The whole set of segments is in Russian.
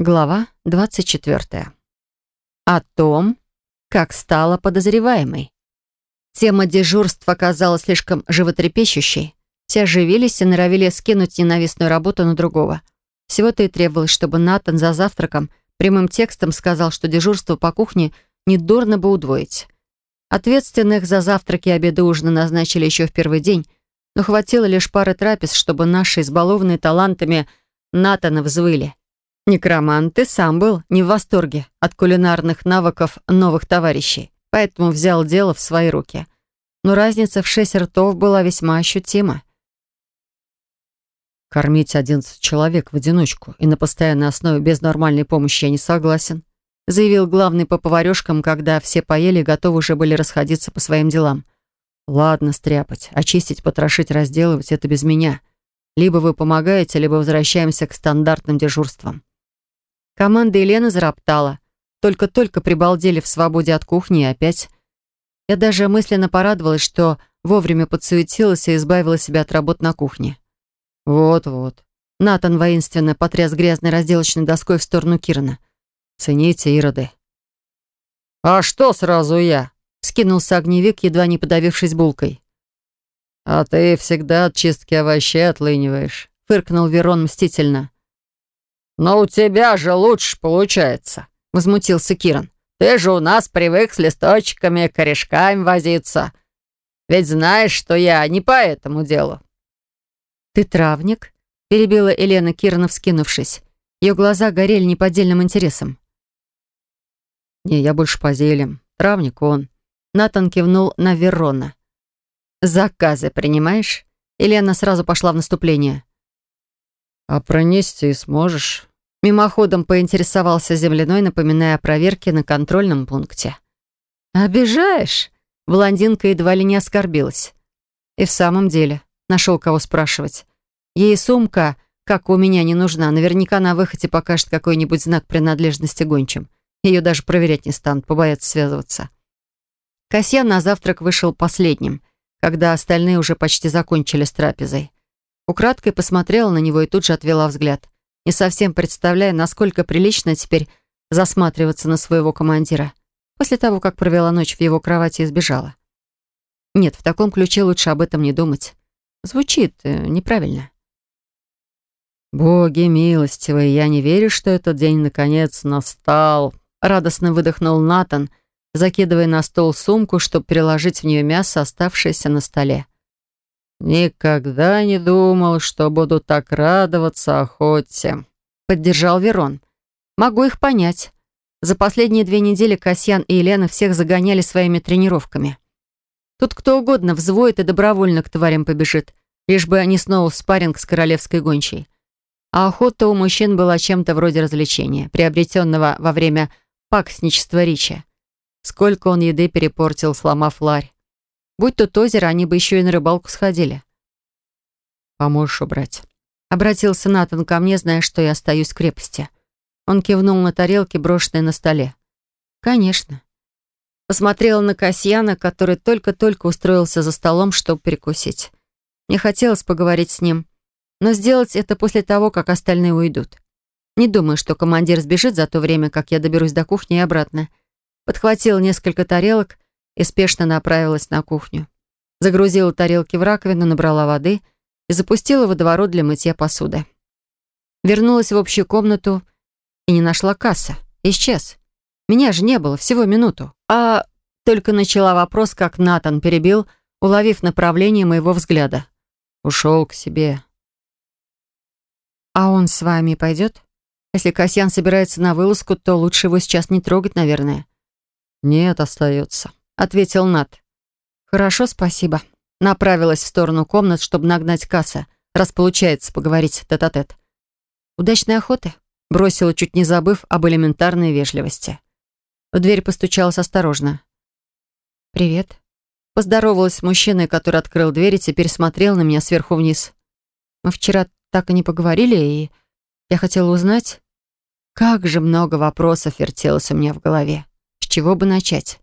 Глава 24. О том, как стала подозреваемой. Тема дежурства оказалась слишком животрепещущей. Все оживились и норовили скинуть ненавистную работу на другого. Всего-то и требовалось, чтобы Натан за завтраком прямым текстом сказал, что дежурство по кухне недурно бы удвоить. Ответственных за завтраки, обеды, ужины назначили еще в первый день, но хватило лишь пары трапез, чтобы наши избалованные талантами Натана взвыли. Некромант и сам был не в восторге от кулинарных навыков новых товарищей, поэтому взял дело в свои руки. Но разница в шесть ртов была весьма ощутима. Кормить одиннадцать человек в одиночку и на постоянной основе без нормальной помощи я не согласен, заявил главный по поварёшкам, когда все поели и готовы уже были расходиться по своим делам. Ладно, стряпать, очистить, потрошить, разделывать — это без меня. Либо вы помогаете, либо возвращаемся к стандартным дежурствам. Команда Елены зароптала. Только-только прибалдели в свободе от кухни и опять. Я даже мысленно порадовалась, что вовремя подсуетилась и избавила себя от работ на кухне. Вот-вот. Натан воинственно потряс грязной разделочной доской в сторону Кирана. «Цените, ироды». «А что сразу я?» — скинулся огневик, едва не подавившись булкой. «А ты всегда от чистки овощей отлыниваешь», — фыркнул Верон мстительно. «Но у тебя же лучше получается», — возмутился Киран. «Ты же у нас привык с листочками, корешками возиться. Ведь знаешь, что я не по этому делу». «Ты травник?» — перебила Елена Кирана, вскинувшись. Ее глаза горели неподдельным интересом. «Не, я больше по зельям. Травник он». Натан кивнул на Верона. «Заказы принимаешь?» Елена сразу пошла в наступление. «А пронести сможешь?» Мимоходом поинтересовался земляной, напоминая о проверке на контрольном пункте. «Обижаешь?» Блондинка едва ли не оскорбилась. И в самом деле, нашел кого спрашивать. Ей сумка, как у меня, не нужна. Наверняка на выходе покажет какой-нибудь знак принадлежности гончим. Ее даже проверять не станут, побоятся связываться. Касьян на завтрак вышел последним, когда остальные уже почти закончили с трапезой. Украдкой посмотрела на него и тут же отвела взгляд не совсем представляя, насколько прилично теперь засматриваться на своего командира, после того, как провела ночь в его кровати и сбежала. Нет, в таком ключе лучше об этом не думать. Звучит э, неправильно. «Боги милостивые, я не верю, что этот день наконец настал», радостно выдохнул Натан, закидывая на стол сумку, чтобы переложить в нее мясо, оставшееся на столе. «Никогда не думал, что буду так радоваться охоте», — поддержал Верон. «Могу их понять. За последние две недели Касьян и Елена всех загоняли своими тренировками. Тут кто угодно взвоет и добровольно к тварям побежит, лишь бы они снова в спарринг с королевской гончей. А охота у мужчин была чем-то вроде развлечения, приобретенного во время паксничества Рича. Сколько он еды перепортил, сломав ларь. Будь тут озеро, они бы еще и на рыбалку сходили. «Поможешь убрать?» Обратился Натан ко мне, зная, что я остаюсь в крепости. Он кивнул на тарелки, брошенные на столе. «Конечно». Посмотрела на Касьяна, который только-только устроился за столом, чтобы перекусить. Мне хотелось поговорить с ним, но сделать это после того, как остальные уйдут. Не думаю, что командир сбежит за то время, как я доберусь до кухни и обратно. Подхватила несколько тарелок и спешно направилась на кухню. Загрузила тарелки в раковину, набрала воды и запустила водоворот для мытья посуды. Вернулась в общую комнату и не нашла касса. Исчез. Меня же не было, всего минуту. А только начала вопрос, как Натан перебил, уловив направление моего взгляда. Ушел к себе. «А он с вами пойдет? Если Касьян собирается на вылазку, то лучше его сейчас не трогать, наверное». «Нет, остается», ответил Нат. «Хорошо, спасибо». Направилась в сторону комнат, чтобы нагнать касса, раз получается поговорить тет-а-тет. -тет. «Удачной охоты», — бросила, чуть не забыв об элементарной вежливости. В дверь постучалась осторожно. «Привет». Поздоровалась с мужчиной, который открыл дверь и теперь смотрел на меня сверху вниз. «Мы вчера так и не поговорили, и я хотела узнать...» Как же много вопросов вертелось у меня в голове. С чего бы начать?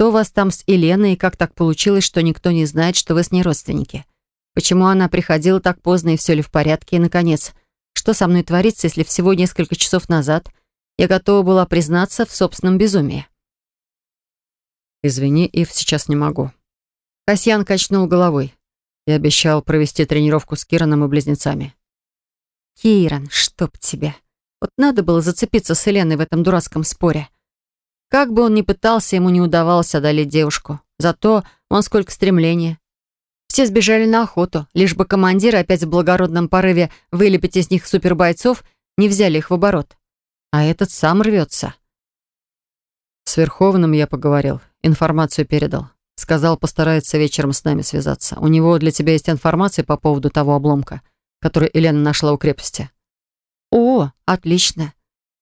Что у вас там с Еленой и как так получилось, что никто не знает, что вы с ней родственники? Почему она приходила так поздно и все ли в порядке? И, наконец, что со мной творится, если всего несколько часов назад я готова была признаться в собственном безумии. «Извини, Ив, сейчас не могу». Касьян качнул головой. Я обещал провести тренировку с Кираном и близнецами. «Киран, чтоб тебя!» Вот надо было зацепиться с Еленой в этом дурацком споре. Как бы он ни пытался, ему не удавалось одолеть девушку. Зато он сколько стремления. Все сбежали на охоту, лишь бы командиры опять в благородном порыве вылепить из них супербойцов, не взяли их в оборот. А этот сам рвется. С Верховным я поговорил, информацию передал. Сказал, постарается вечером с нами связаться. У него для тебя есть информация по поводу того обломка, который Елена нашла у крепости. «О, отлично.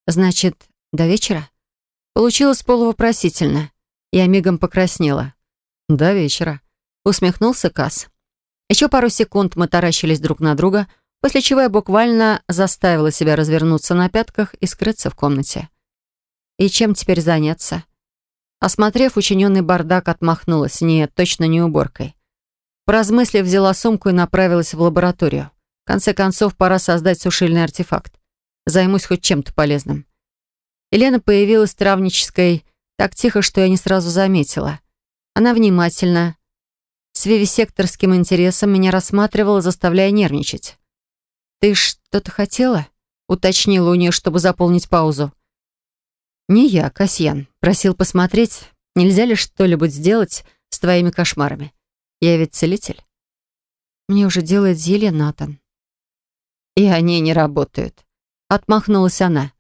Значит, до вечера?» Получилось полувопросительно. Я мигом покраснела. «До вечера», — усмехнулся Касс. Еще пару секунд мы таращились друг на друга, после чего я буквально заставила себя развернуться на пятках и скрыться в комнате. И чем теперь заняться? Осмотрев учиненный бардак, отмахнулась. Нет, точно не уборкой. Поразмыслив, взяла сумку и направилась в лабораторию. В конце концов, пора создать сушильный артефакт. Займусь хоть чем-то полезным. Елена появилась травнической так тихо, что я не сразу заметила. Она внимательно, с вивисекторским интересом меня рассматривала, заставляя нервничать. «Ты что-то хотела?» — уточнила у нее, чтобы заполнить паузу. «Не я, Касьян. Просил посмотреть, нельзя ли что-нибудь сделать с твоими кошмарами. Я ведь целитель». «Мне уже делает зелье Натан». «И они не работают», — отмахнулась она.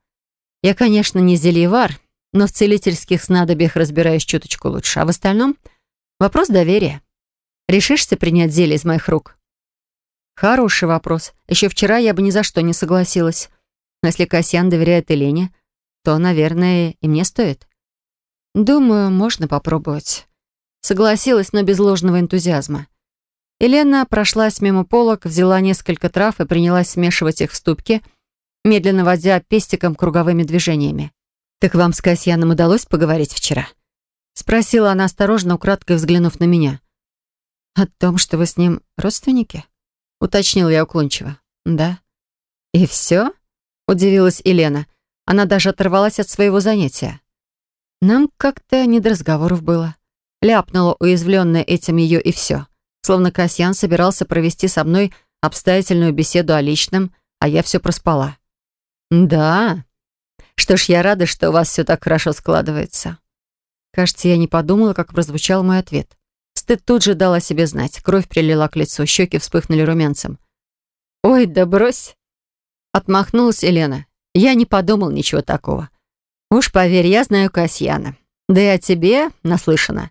«Я, конечно, не зельевар, но в целительских снадобьях разбираюсь чуточку лучше. А в остальном вопрос доверия. Решишься принять зелье из моих рук?» «Хороший вопрос. Еще вчера я бы ни за что не согласилась. Но если Касьян доверяет Елене, то, наверное, и мне стоит. Думаю, можно попробовать. Согласилась, но без ложного энтузиазма. Елена прошлась мимо полок, взяла несколько трав и принялась смешивать их в ступке, медленно водя пестиком круговыми движениями. «Так вам с Касьяном удалось поговорить вчера?» Спросила она осторожно, украдкой взглянув на меня. «О том, что вы с ним родственники?» Уточнил я уклончиво. «Да». «И все?» — удивилась Елена. Она даже оторвалась от своего занятия. Нам как-то не до разговоров было. Ляпнула уязвленная этим ее и все. Словно Касьян собирался провести со мной обстоятельную беседу о личном, а я все проспала. «Да. Что ж, я рада, что у вас все так хорошо складывается». Кажется, я не подумала, как прозвучал мой ответ. Стыд тут же дал о себе знать. Кровь прилила к лицу, щеки вспыхнули румянцем. «Ой, да брось!» Отмахнулась Елена. Я не подумал ничего такого. Уж поверь, я знаю Касьяна. Да и о тебе наслышана.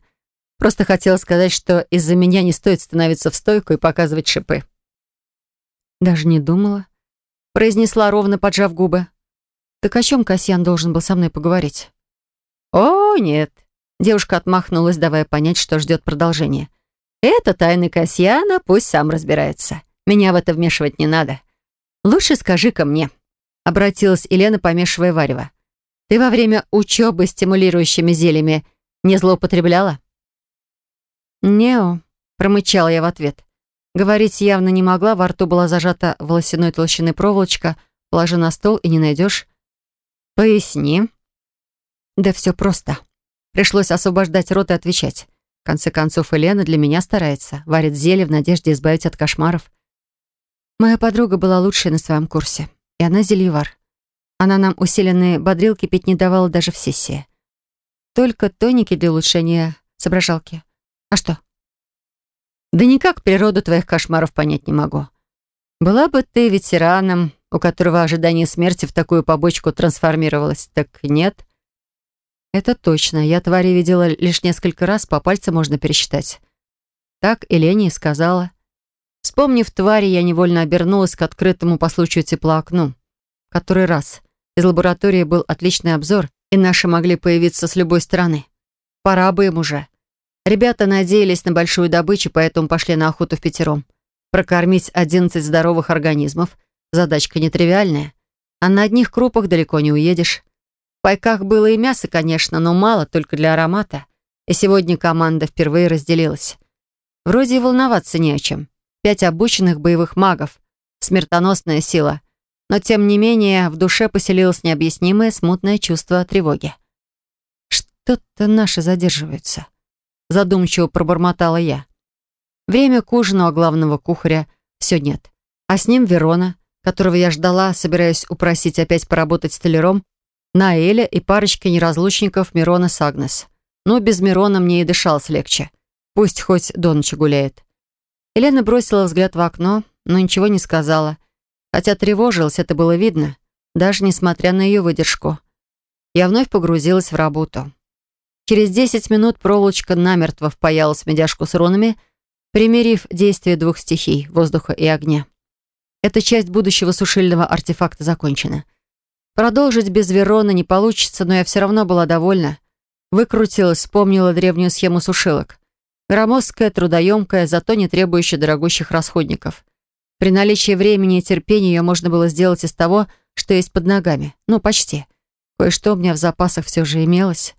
Просто хотела сказать, что из-за меня не стоит становиться в стойку и показывать шипы. Даже не думала. Произнесла ровно, поджав губы. Так о чем Касьян должен был со мной поговорить? О, нет. Девушка отмахнулась, давая понять, что ждет продолжения. Это тайны Касьяна, пусть сам разбирается. Меня в это вмешивать не надо. Лучше скажи-ка мне, обратилась Елена, помешивая варево. «Ты во время учебы стимулирующими зельями не злоупотребляла?» «Нео», — промычала я в ответ. Говорить явно не могла, во рту была зажата волосяной толщины проволочка, положи на стол и не найдешь. «Поясни». «Да все просто». Пришлось освобождать рот и отвечать. В конце концов, Елена для меня старается, варит зелье в надежде избавить от кошмаров. Моя подруга была лучшей на своем курсе и она зельевар. Она нам усиленные бодрилки пить не давала даже в сессии. Только тоники для улучшения соображалки. А что? Да никак природу твоих кошмаров понять не могу. Была бы ты ветераном, у которого ожидание смерти в такую побочку трансформировалось, так нет. Это точно. Я твари видела лишь несколько раз, по пальцам можно пересчитать. Так Елене и сказала. Вспомнив твари, я невольно обернулась к открытому по случаю тепла окну. Который раз. Из лаборатории был отличный обзор, и наши могли появиться с любой стороны. Пора бы им уже. Ребята надеялись на большую добычу, поэтому пошли на охоту в пятером. Прокормить 11 здоровых организмов – задачка нетривиальная. А на одних крупах далеко не уедешь. В пайках было и мясо, конечно, но мало, только для аромата. И сегодня команда впервые разделилась. Вроде и волноваться не о чем. Пять обученных боевых магов. Смертоносная сила. но тем не менее в душе поселилось необъяснимое смутное чувство тревоги. «Что-то наши задерживаются», — задумчиво пробормотала я. Время к ужину, а главного кухаря все нет. А с ним Верона, которого я ждала, собираясь упросить опять поработать столяром, Наэля и парочка неразлучников Мирона с Агнес. Но без Мирона мне и дышалось легче. Пусть хоть до ночи гуляет. Елена бросила взгляд в окно, но ничего не сказала. Хотя тревожилась, это было видно, даже несмотря на ее выдержку. Я вновь погрузилась в работу. Через десять минут проволочка намертво впаялась в медяшку с рунами, примирив действие двух стихий — воздуха и огня. Эта часть будущего сушильного артефакта закончена. Продолжить без Верона не получится, но я все равно была довольна. Выкрутилась, вспомнила древнюю схему сушилок. Громоздкая, трудоемкая, зато не требующая дорогущих расходников. При наличии времени и терпения ее можно было сделать из того, что есть под ногами. Ну, почти. Кое-что у меня в запасах все же имелось.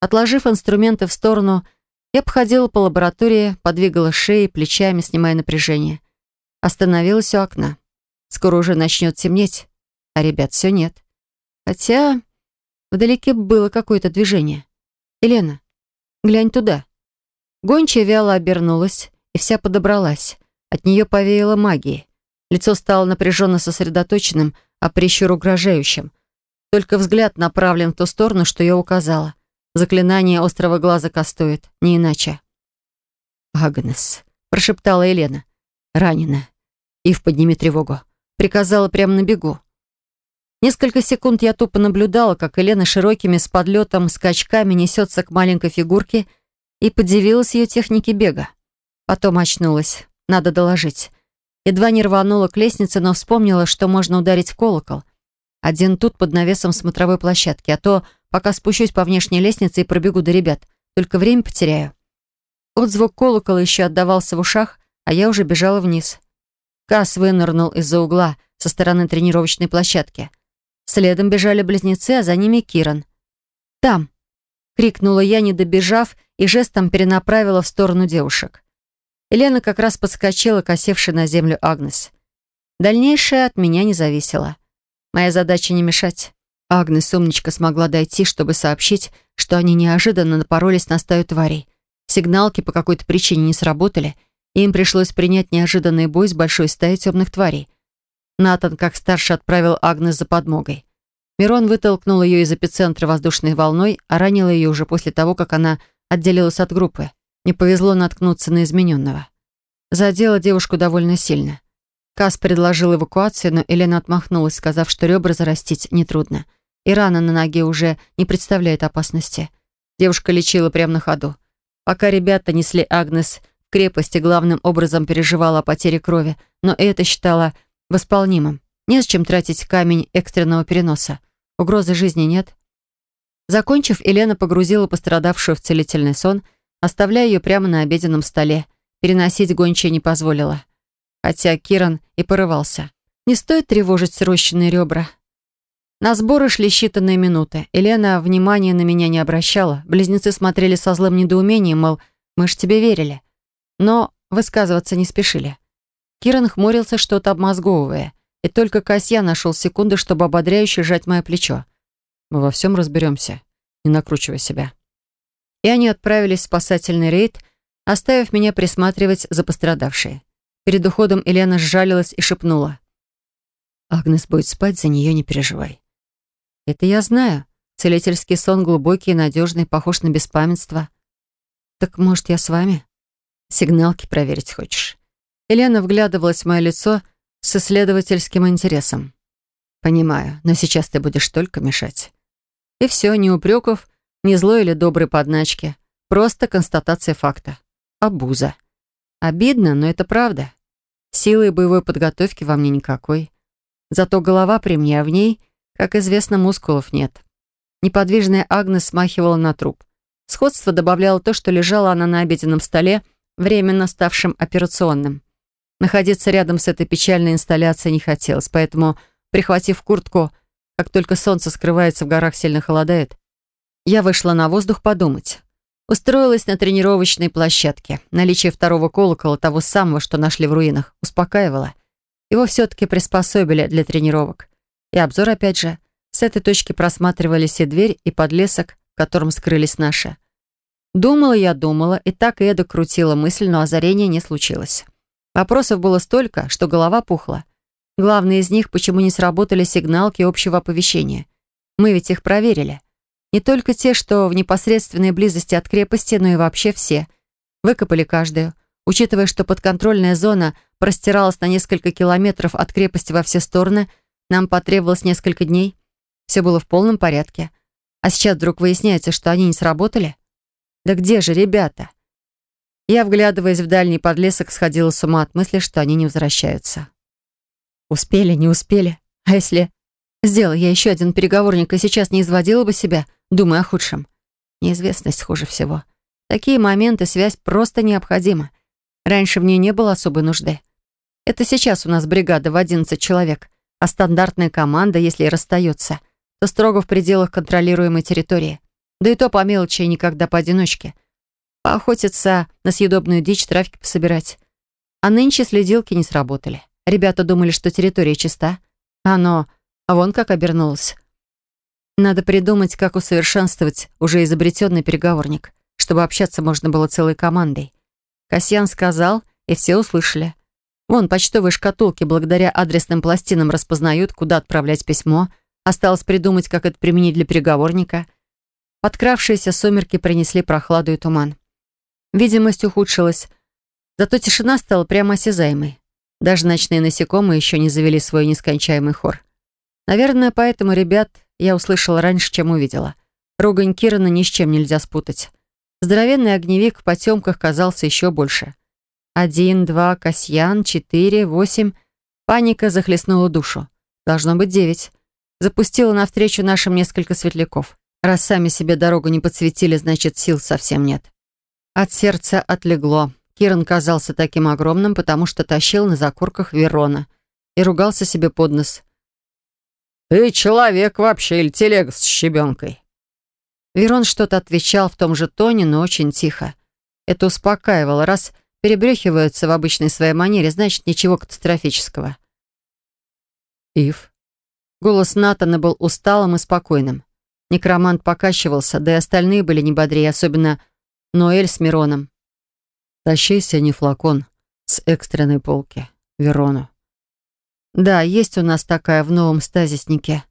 Отложив инструменты в сторону, я походила по лаборатории, подвигала шеей, плечами, снимая напряжение. Остановилась у окна. Скоро уже начнет темнеть, а ребят все нет. Хотя вдалеке было какое-то движение. «Елена, глянь туда». Гончая вяло обернулась и вся подобралась. От нее повеяло магией. Лицо стало напряженно сосредоточенным, а прищур угрожающим. Только взгляд направлен в ту сторону, что я указала. Заклинание острого глаза кастует, не иначе. «Агнес», — прошептала Елена. «Ранена. Ив, подними тревогу». Приказала прямо на бегу. Несколько секунд я тупо наблюдала, как Елена широкими с подлетом скачками несется к маленькой фигурке и подивилась ее технике бега. Потом очнулась. Надо доложить. Едва не рванула к лестнице, но вспомнила, что можно ударить в колокол. Один тут под навесом смотровой площадки, а то пока спущусь по внешней лестнице и пробегу до ребят. Только время потеряю. Вот звук колокола еще отдавался в ушах, а я уже бежала вниз. Кас вынырнул из-за угла со стороны тренировочной площадки. Следом бежали близнецы, а за ними Киран. «Там!» — крикнула я, не добежав, и жестом перенаправила в сторону девушек. Елена как раз подскочила к осевшей на землю Агнес. Дальнейшее от меня не зависело. Моя задача не мешать. Агнес, умничка, смогла дойти, чтобы сообщить, что они неожиданно напоролись на стаю тварей. Сигналки по какой-то причине не сработали, и им пришлось принять неожиданный бой с большой стаей темных тварей. Натан, как старший, отправил Агнес за подмогой. Мирон вытолкнул ее из эпицентра воздушной волной, а ранил ее уже после того, как она отделилась от группы. Не повезло наткнуться на измененного. Задело девушку довольно сильно. Кас предложил эвакуацию, но Елена отмахнулась, сказав, что ребра зарастить нетрудно. И рана на ноге уже не представляет опасности. Девушка лечила прямо на ходу. Пока ребята несли Агнес в крепости, главным образом переживала о потере крови, но это считала восполнимым. Не с чем тратить камень экстренного переноса. Угрозы жизни нет. Закончив, Елена погрузила пострадавшую в целительный сон – оставляя ее прямо на обеденном столе. Переносить гончая не позволила. Хотя Киран и порывался. Не стоит тревожить срощенные ребра. На сборы шли считанные минуты. Елена внимания на меня не обращала. Близнецы смотрели со злым недоумением, мол, мы ж тебе верили. Но высказываться не спешили. Киран хмурился, что-то обмозговывая. И только Касья нашел секунду, чтобы ободряюще сжать мое плечо. «Мы во всем разберемся. Не накручивай себя» и они отправились в спасательный рейд, оставив меня присматривать за пострадавшей. Перед уходом Елена сжалилась и шепнула. «Агнес будет спать, за нее не переживай». «Это я знаю. Целительский сон глубокий и надежный, похож на беспамятство». «Так, может, я с вами?» «Сигналки проверить хочешь?» Елена вглядывалась в мое лицо с исследовательским интересом. «Понимаю, но сейчас ты будешь только мешать». И все, ни упреков, не злой или доброй подначки. Просто констатация факта. Абуза. Обидно, но это правда. Силы боевой подготовки во мне никакой. Зато голова при мне, а в ней, как известно, мускулов нет. Неподвижная Агнес смахивала на труп. Сходство добавляло то, что лежала она на обеденном столе, временно ставшим операционным. Находиться рядом с этой печальной инсталляцией не хотелось, поэтому, прихватив куртку, как только солнце скрывается в горах, сильно холодает, я вышла на воздух подумать. Устроилась на тренировочной площадке. Наличие второго колокола, того самого, что нашли в руинах, успокаивало. Его все-таки приспособили для тренировок. И обзор опять же. С этой точки просматривались и дверь, и подлесок, в котором скрылись наши. Думала я, думала, и так и эда крутила мысль, но озарения не случилось. Вопросов было столько, что голова пухла. Главное из них, почему не сработали сигналки общего оповещения. Мы ведь их проверили. Не только те, что в непосредственной близости от крепости, но и вообще все. Выкопали каждую. Учитывая, что подконтрольная зона простиралась на несколько километров от крепости во все стороны, нам потребовалось несколько дней. Все было в полном порядке. А сейчас вдруг выясняется, что они не сработали? Да где же ребята? Я, вглядываясь в дальний подлесок, сходила с ума от мысли, что они не возвращаются. Успели, не успели. А если... Сделала я еще один переговорник и сейчас не изводила бы себя, думая о худшем. Неизвестность хуже всего. Такие моменты связь просто необходима. Раньше в ней не было особой нужды. Это сейчас у нас бригада в 11 человек, а стандартная команда, если и расстается, то строго в пределах контролируемой территории. Да и то по мелочи никогда поодиночке. Поохотиться на съедобную дичь, трафик пособирать. А нынче следилки не сработали. Ребята думали, что территория чиста. Оно вон как обернулось. Надо придумать, как усовершенствовать уже изобретенный переговорник, чтобы общаться можно было целой командой. Касьян сказал, и все услышали. Вон почтовые шкатулки благодаря адресным пластинам распознают, куда отправлять письмо. Осталось придумать, как это применить для переговорника — Подкравшиеся сумерки принесли прохладу и туман. Видимость ухудшилась, зато тишина стала прямо осязаемой. Даже ночные насекомые еще не завели свой нескончаемый хор. Наверное, поэтому ребят я услышала раньше, чем увидела. Ругань Кирана ни с чем нельзя спутать. Здоровенный огневик в потемках казался еще больше. Один, два, Касьян, четыре, восемь. Паника захлестнула душу. Должно быть девять. Запустила навстречу нашим несколько светляков. Раз сами себе дорогу не подсветили, значит, сил совсем нет. От сердца отлегло. Киран казался таким огромным, потому что тащил на закорках Верона и ругался себе под нос. «Ты человек вообще или телега с щебенкой?» Верон что-то отвечал в том же тоне, но очень тихо. Это успокаивало. Раз перебрехиваются в обычной своей манере, значит, ничего катастрофического. «Ив». Голос Натана был усталым и спокойным. Некромант покачивался, да и остальные были не бодрее, особенно Ноэль с Мироном. «Тащи не флакон с экстренной полки, Верону». «Да, есть у нас такая в новом стазиснике.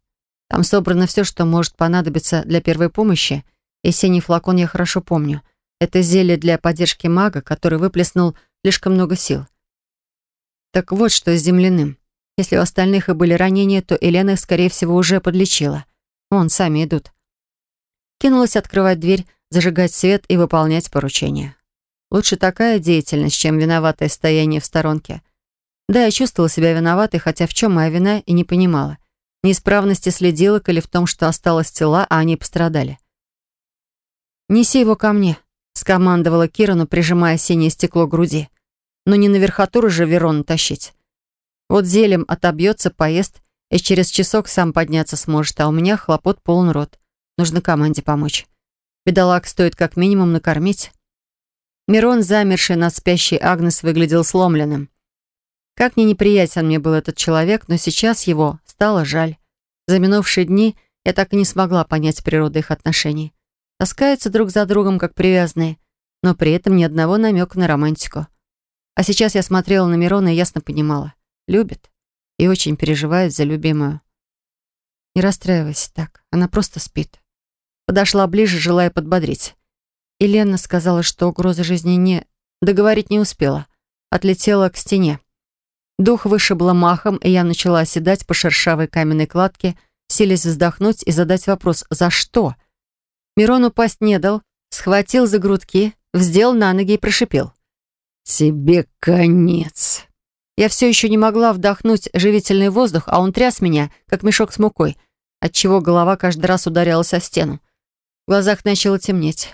Там собрано все, что может понадобиться для первой помощи, и синий флакон я хорошо помню. Это зелье для поддержки мага, который выплеснул слишком много сил. Так вот, что с земляным. Если у остальных и были ранения, то Елена их, скорее всего, уже подлечила. Вон, сами идут. Кинулась открывать дверь, зажигать свет и выполнять поручения. Лучше такая деятельность, чем виноватое стояние в сторонке. Да, я чувствовала себя виноватой, хотя в чем моя вина и не понимала. Неисправности следилок или в том, что осталось тела, а они пострадали. «Неси его ко мне», — скомандовала Кирану, прижимая синее стекло к груди. «Но не на верхотуру же Верону тащить. Вот зелем отобьется, поест и через часок сам подняться сможет, а у меня хлопот полон рот. Нужно команде помочь. Бедолаг стоит как минимум накормить. Мирон, замерший над спящей Агнес, выглядел сломленным. Как ни неприятен мне был этот человек, но сейчас его стало жаль. За минувшие дни я так и не смогла понять природу их отношений. Таскаются друг за другом, как привязанные, но при этом ни одного намека на романтику. А сейчас я смотрела на Мирона и ясно понимала. Любит и очень переживает за любимую. Не расстраивайся так, она просто спит. Подошла ближе, желая подбодрить. Елена сказала, что угрозы жизни не... Договорить не успела. Отлетела к стене. Дух вышибло махом, и я начала оседать по шершавой каменной кладке, силясь вздохнуть и задать вопрос «За что?». Мирон упасть не дал, схватил за грудки, вздел на ноги и прошипел. «Тебе конец!» Я все еще не могла вдохнуть живительный воздух, а он тряс меня, как мешок с мукой, отчего голова каждый раз ударялась о стену. В глазах начало темнеть.